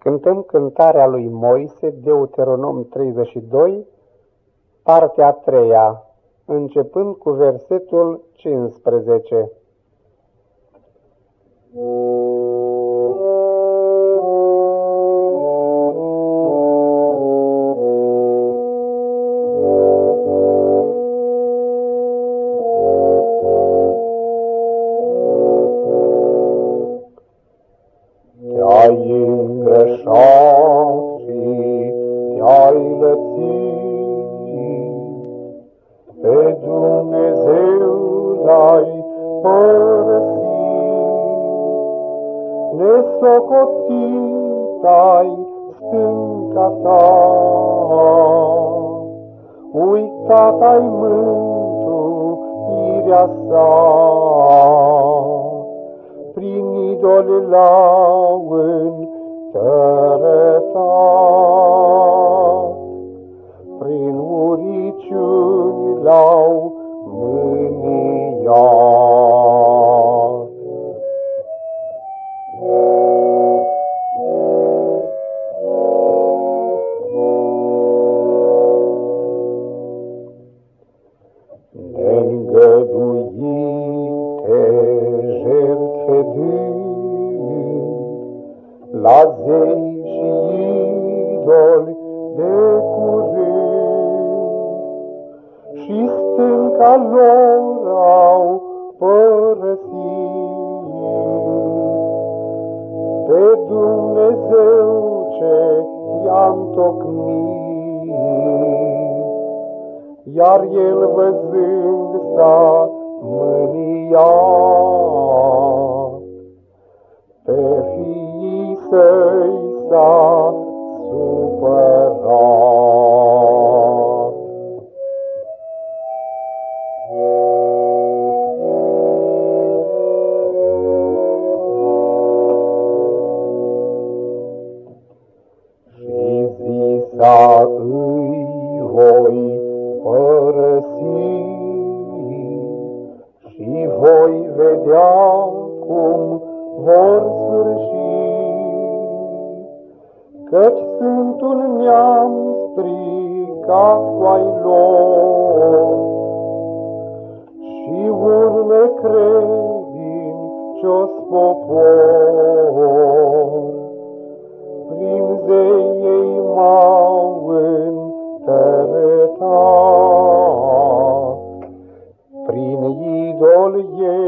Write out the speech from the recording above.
Cântăm cântarea lui Moise, Deuteronom 32, partea a treia, începând cu versetul 15. Te-ai părăsit, Nesocotit ai stânca ta, Uitat ai mântuirea sa. Prin idoli l-au întărătat, la zei și idoli de curând, și stânca lor au părăsit. Pe Dumnezeu ce i-a întocmit, iar el văzând s-a mâniat. Săi s-a supărat. Și zisa îi voi părăsi și voi vedea cum vor sfârși. Pământul mi-am stricat cu ai lor și urme credincios spopor. Prin zei m-au întemetat, prin idol ei